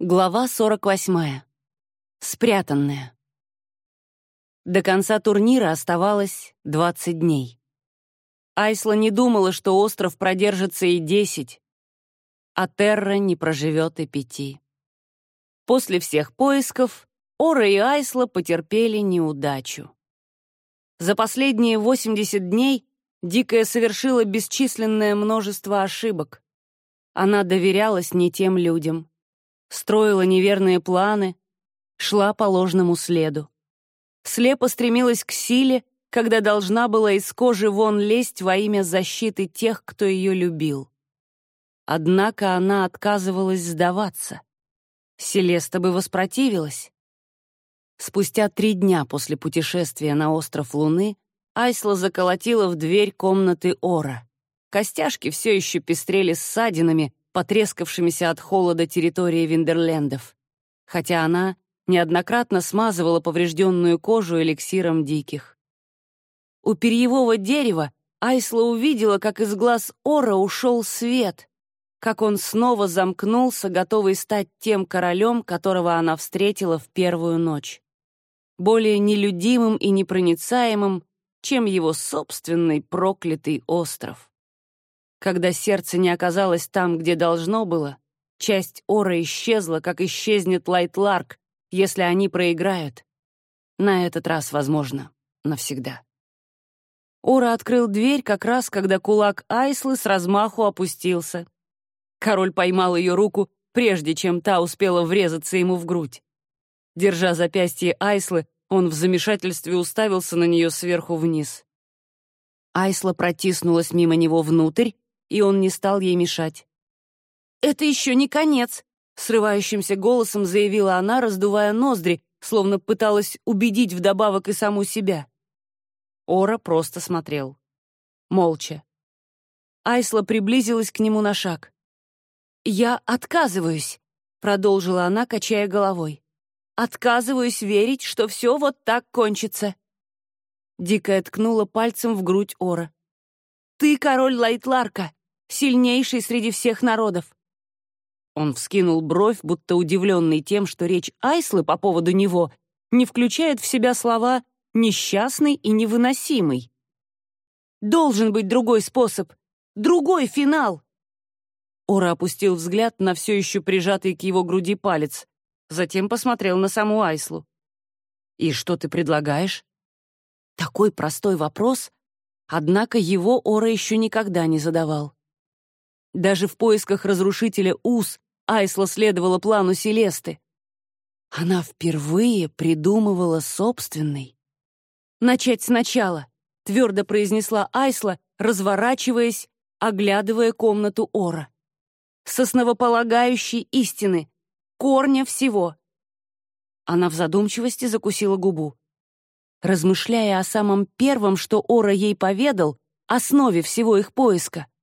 Глава 48. Спрятанная. До конца турнира оставалось 20 дней. Айсла не думала, что остров продержится и 10, а Терра не проживет и пяти. После всех поисков Ора и Айсла потерпели неудачу. За последние 80 дней Дикая совершила бесчисленное множество ошибок. Она доверялась не тем людям строила неверные планы, шла по ложному следу. Слепо стремилась к силе, когда должна была из кожи вон лезть во имя защиты тех, кто ее любил. Однако она отказывалась сдаваться. Селеста бы воспротивилась. Спустя три дня после путешествия на остров Луны Айсла заколотила в дверь комнаты Ора. Костяшки все еще пестрели ссадинами, потрескавшимися от холода территории Виндерлендов, хотя она неоднократно смазывала поврежденную кожу эликсиром диких. У перьевого дерева Айсла увидела, как из глаз Ора ушел свет, как он снова замкнулся, готовый стать тем королем, которого она встретила в первую ночь. Более нелюдимым и непроницаемым, чем его собственный проклятый остров. Когда сердце не оказалось там, где должно было, часть Ора исчезла, как исчезнет Lightlark, если они проиграют. На этот раз, возможно, навсегда. Ора открыл дверь как раз, когда кулак Айслы с размаху опустился. Король поймал ее руку, прежде чем та успела врезаться ему в грудь. Держа запястье Айслы, он в замешательстве уставился на нее сверху вниз. Айсла протиснулась мимо него внутрь и он не стал ей мешать. «Это еще не конец», — срывающимся голосом заявила она, раздувая ноздри, словно пыталась убедить вдобавок и саму себя. Ора просто смотрел. Молча. Айсла приблизилась к нему на шаг. «Я отказываюсь», — продолжила она, качая головой. «Отказываюсь верить, что все вот так кончится». Дикая ткнула пальцем в грудь Ора. «Ты король Лайтларка сильнейший среди всех народов. Он вскинул бровь, будто удивленный тем, что речь Айслы по поводу него не включает в себя слова «несчастный» и «невыносимый». «Должен быть другой способ, другой финал!» Ора опустил взгляд на все еще прижатый к его груди палец, затем посмотрел на саму Айслу. «И что ты предлагаешь?» Такой простой вопрос, однако его Ора еще никогда не задавал. Даже в поисках разрушителя Ус Айсла следовала плану Селесты. Она впервые придумывала собственный. «Начать сначала», — твердо произнесла Айсла, разворачиваясь, оглядывая комнату Ора. «С основополагающей истины, корня всего». Она в задумчивости закусила губу. Размышляя о самом первом, что Ора ей поведал, основе всего их поиска —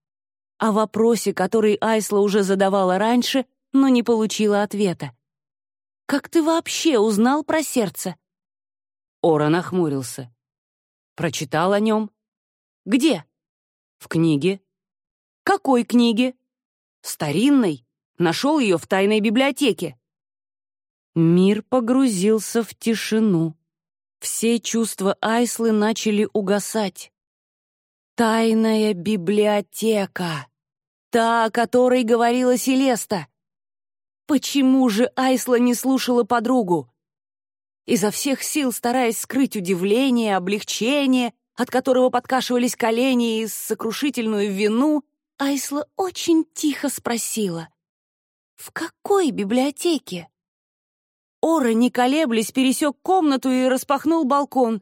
о вопросе, который Айсла уже задавала раньше, но не получила ответа. «Как ты вообще узнал про сердце?» Ора нахмурился. «Прочитал о нем?» «Где?» «В книге». «Какой книге?» «Старинной. Нашел ее в тайной библиотеке». Мир погрузился в тишину. Все чувства Айслы начали угасать. Тайная библиотека. Та, о которой говорила Селеста. Почему же Айсла не слушала подругу? Изо всех сил стараясь скрыть удивление, облегчение, от которого подкашивались колени и сокрушительную вину, Айсла очень тихо спросила. «В какой библиотеке?» Ора, не колеблясь, пересек комнату и распахнул балкон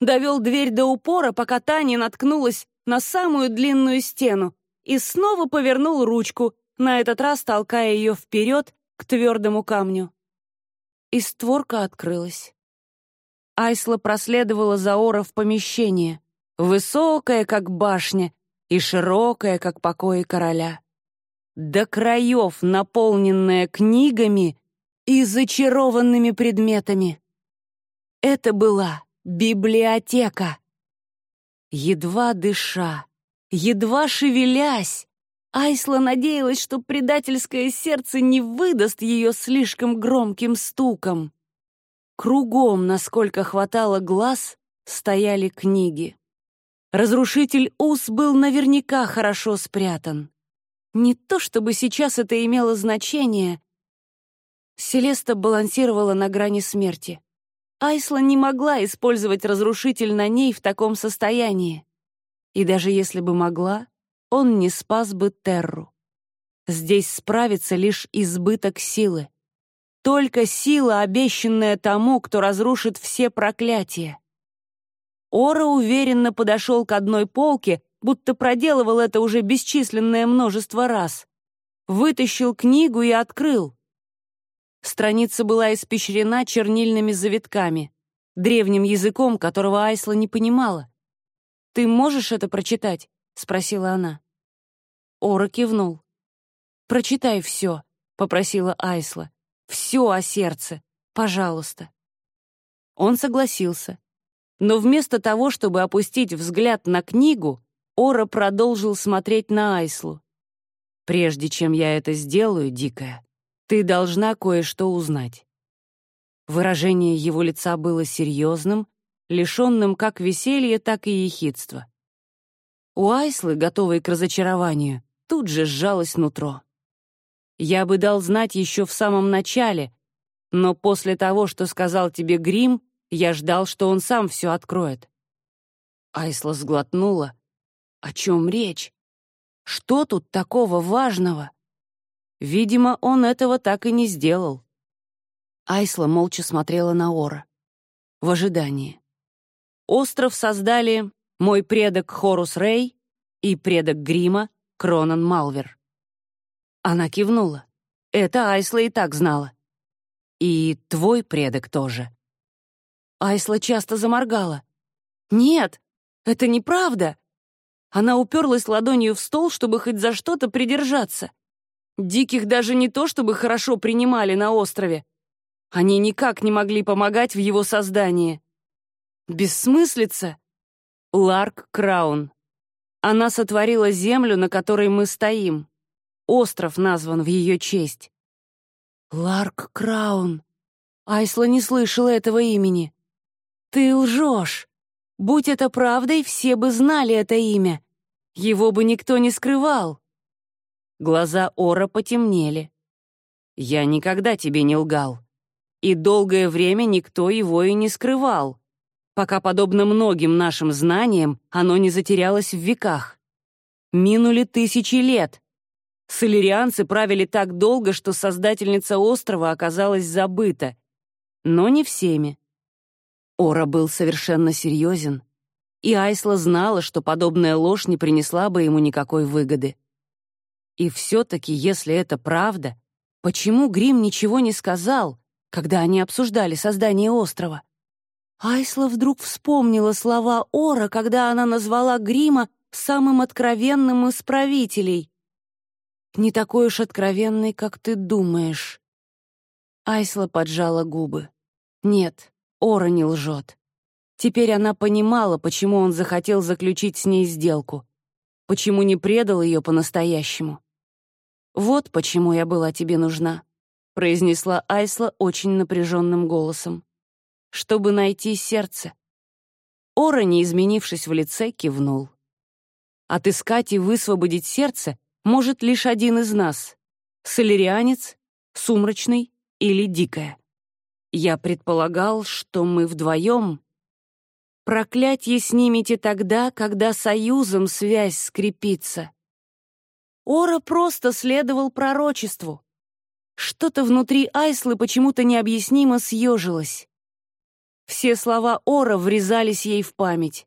довел дверь до упора, пока та не наткнулась на самую длинную стену, и снова повернул ручку, на этот раз толкая ее вперед к твердому камню. И створка открылась. Айсла проследовала за Ора в помещение, высокое, как башня, и широкое, как покои короля. До краев наполненное книгами и зачарованными предметами. Это была Библиотека. Едва дыша, едва шевелясь, Айсла надеялась, что предательское сердце не выдаст ее слишком громким стуком. Кругом, насколько хватало глаз, стояли книги. Разрушитель Ус был наверняка хорошо спрятан. Не то чтобы сейчас это имело значение. Селеста балансировала на грани смерти. Айсла не могла использовать разрушитель на ней в таком состоянии. И даже если бы могла, он не спас бы Терру. Здесь справится лишь избыток силы. Только сила, обещанная тому, кто разрушит все проклятия. Ора уверенно подошел к одной полке, будто проделывал это уже бесчисленное множество раз. Вытащил книгу и открыл. Страница была испещрена чернильными завитками, древним языком, которого Айсла не понимала. «Ты можешь это прочитать?» — спросила она. Ора кивнул. «Прочитай все», — попросила Айсла. «Все о сердце, пожалуйста». Он согласился. Но вместо того, чтобы опустить взгляд на книгу, Ора продолжил смотреть на Айслу. «Прежде чем я это сделаю, Дикая, ты должна кое-что узнать». Выражение его лица было серьезным, лишенным как веселья, так и ехидства. У Айслы, готовой к разочарованию, тут же сжалось нутро. Я бы дал знать еще в самом начале, но после того, что сказал тебе Грим, я ждал, что он сам все откроет. Айсла сглотнула. О чем речь? Что тут такого важного? Видимо, он этого так и не сделал. Айсла молча смотрела на Ора. В ожидании. Остров создали мой предок Хорус Рей и предок Грима Кронан Малвер. Она кивнула. Это Айсла и так знала. И твой предок тоже. Айсла часто заморгала. «Нет, это неправда!» Она уперлась ладонью в стол, чтобы хоть за что-то придержаться. Диких даже не то, чтобы хорошо принимали на острове. Они никак не могли помогать в его создании. Бессмыслица. Ларк Краун. Она сотворила землю, на которой мы стоим. Остров назван в ее честь. Ларк Краун. Айсла не слышала этого имени. Ты лжешь. Будь это правдой, все бы знали это имя. Его бы никто не скрывал. Глаза Ора потемнели. Я никогда тебе не лгал. И долгое время никто его и не скрывал пока, подобно многим нашим знаниям, оно не затерялось в веках. Минули тысячи лет. Солерианцы правили так долго, что создательница острова оказалась забыта. Но не всеми. Ора был совершенно серьезен, и Айсла знала, что подобная ложь не принесла бы ему никакой выгоды. И все-таки, если это правда, почему Грим ничего не сказал, когда они обсуждали создание острова? Айсла вдруг вспомнила слова Ора, когда она назвала Грима самым откровенным из правителей. «Не такой уж откровенный, как ты думаешь». Айсла поджала губы. «Нет, Ора не лжет». Теперь она понимала, почему он захотел заключить с ней сделку, почему не предал ее по-настоящему. «Вот почему я была тебе нужна», — произнесла Айсла очень напряженным голосом чтобы найти сердце. Ора, не изменившись в лице, кивнул. Отыскать и высвободить сердце может лишь один из нас — солерианец, сумрачный или дикая. Я предполагал, что мы вдвоем. Проклятье снимете тогда, когда союзом связь скрепится. Ора просто следовал пророчеству. Что-то внутри Айслы почему-то необъяснимо съежилось. Все слова Ора врезались ей в память.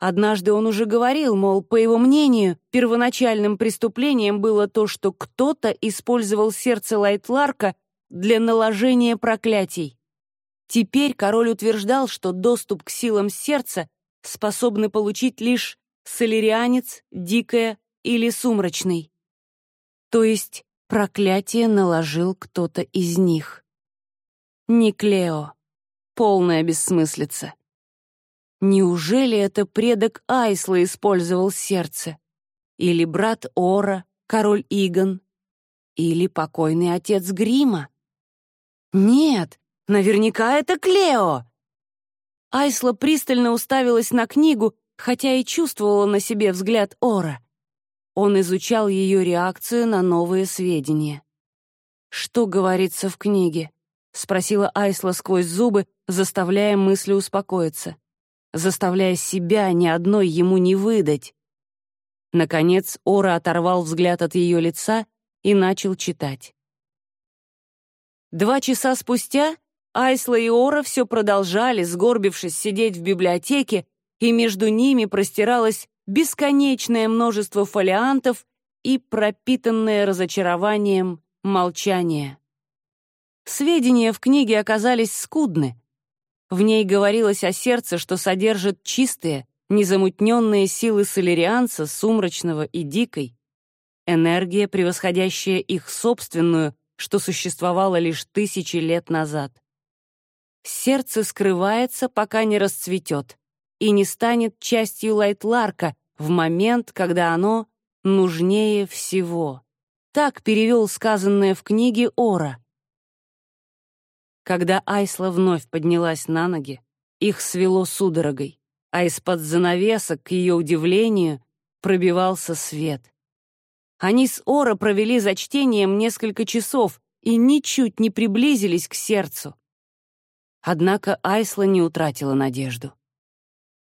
Однажды он уже говорил, мол, по его мнению, первоначальным преступлением было то, что кто-то использовал сердце Лайтларка для наложения проклятий. Теперь король утверждал, что доступ к силам сердца способны получить лишь солерианец, дикая или сумрачный. То есть проклятие наложил кто-то из них. Не Клео. Полная бессмыслица. Неужели это предок Айсла использовал сердце? Или брат Ора, король Игон или покойный отец Грима. Нет, наверняка это Клео. Айсла пристально уставилась на книгу, хотя и чувствовала на себе взгляд Ора. Он изучал ее реакцию на новые сведения. «Что говорится в книге?» — спросила Айсла сквозь зубы, заставляя мысли успокоиться, заставляя себя ни одной ему не выдать. Наконец Ора оторвал взгляд от ее лица и начал читать. Два часа спустя Айсла и Ора все продолжали, сгорбившись, сидеть в библиотеке, и между ними простиралось бесконечное множество фолиантов и пропитанное разочарованием молчание. Сведения в книге оказались скудны. В ней говорилось о сердце, что содержит чистые, незамутненные силы солерианца, сумрачного и дикой, энергия, превосходящая их собственную, что существовало лишь тысячи лет назад. Сердце скрывается, пока не расцветет, и не станет частью Лайтларка в момент, когда оно нужнее всего. Так перевел сказанное в книге Ора. Когда Айсла вновь поднялась на ноги, их свело судорогой, а из-под занавесок, к ее удивлению, пробивался свет. Они с Ора провели за чтением несколько часов и ничуть не приблизились к сердцу. Однако Айсла не утратила надежду.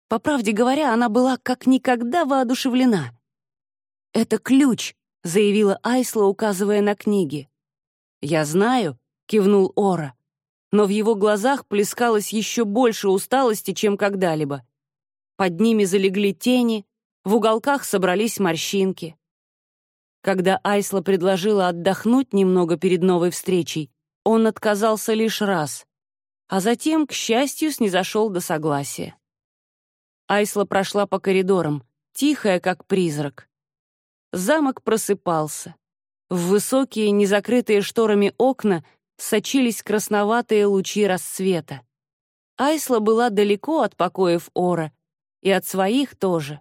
По правде говоря, она была как никогда воодушевлена. «Это ключ», — заявила Айсла, указывая на книги. «Я знаю», — кивнул Ора, но в его глазах плескалось еще больше усталости, чем когда-либо. Под ними залегли тени, в уголках собрались морщинки. Когда Айсла предложила отдохнуть немного перед новой встречей, он отказался лишь раз, а затем, к счастью, снизошел до согласия. Айсла прошла по коридорам, тихая, как призрак. Замок просыпался. В высокие, незакрытые шторами окна сочились красноватые лучи рассвета. Айсла была далеко от покоев Ора, и от своих тоже.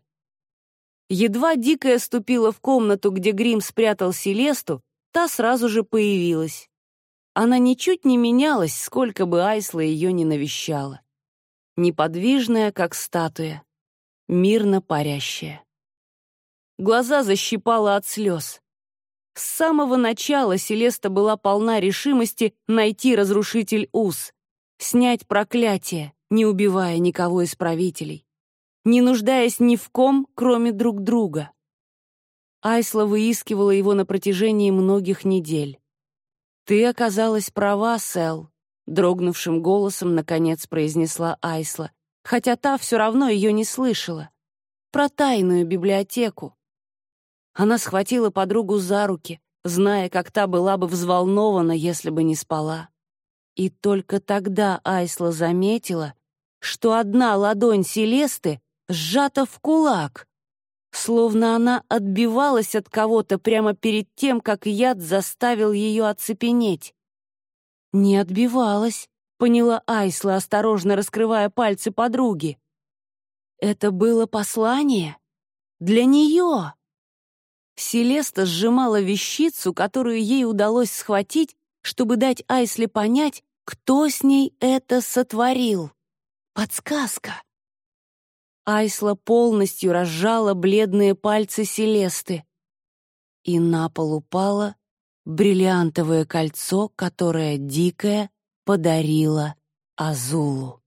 Едва Дикая ступила в комнату, где Грим спрятал Селесту, та сразу же появилась. Она ничуть не менялась, сколько бы Айсла ее не навещала. Неподвижная, как статуя, мирно парящая. Глаза защипала от слез. С самого начала Селеста была полна решимости найти разрушитель уз, снять проклятие, не убивая никого из правителей не нуждаясь ни в ком, кроме друг друга. Айсла выискивала его на протяжении многих недель. «Ты оказалась права, Сэл», — дрогнувшим голосом наконец произнесла Айсла, хотя та все равно ее не слышала. «Про тайную библиотеку». Она схватила подругу за руки, зная, как та была бы взволнована, если бы не спала. И только тогда Айсла заметила, что одна ладонь Селесты сжата в кулак, словно она отбивалась от кого-то прямо перед тем, как яд заставил ее оцепенеть. «Не отбивалась», — поняла Айсла, осторожно раскрывая пальцы подруги. «Это было послание? Для нее!» Селеста сжимала вещицу, которую ей удалось схватить, чтобы дать Айсле понять, кто с ней это сотворил. Подсказка. Айсла полностью разжала бледные пальцы Селесты. И на пол упало бриллиантовое кольцо, которое Дикая подарила Азулу.